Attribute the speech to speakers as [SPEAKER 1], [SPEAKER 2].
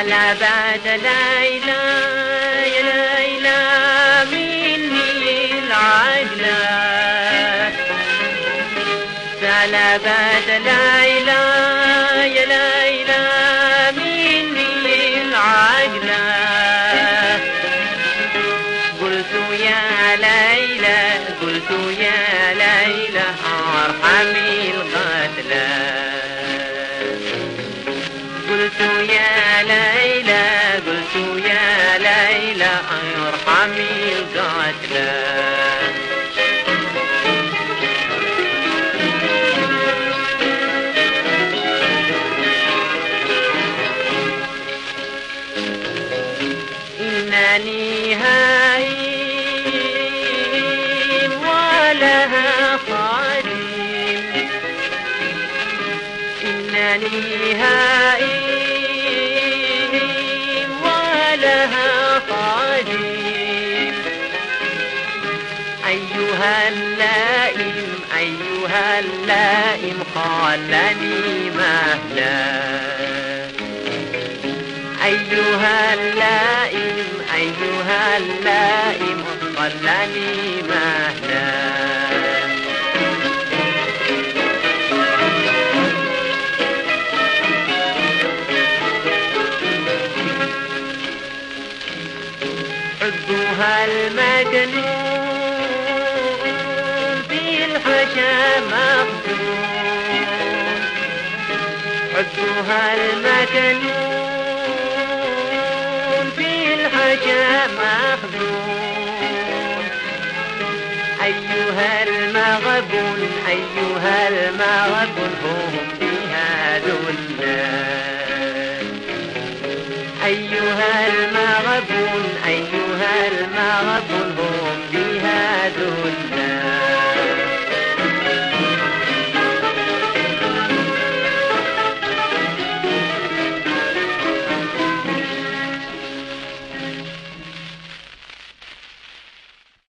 [SPEAKER 1] على بعد ليلى يا ليلى مني العجلة على بعد ليلى يا ليلى مني العجلة قلت يا ليلى قلت يا ليلى ارحمي القتلى إنني هايم ولها إنني هائم ولها أيها اللائم أيها اللائم مهلا أيها اللائم خلني مهلا. حبها المجنون في الحشا مخدوم حبها المجنون في الحشا مخدوم أيها المغبون أيها المغبون هم في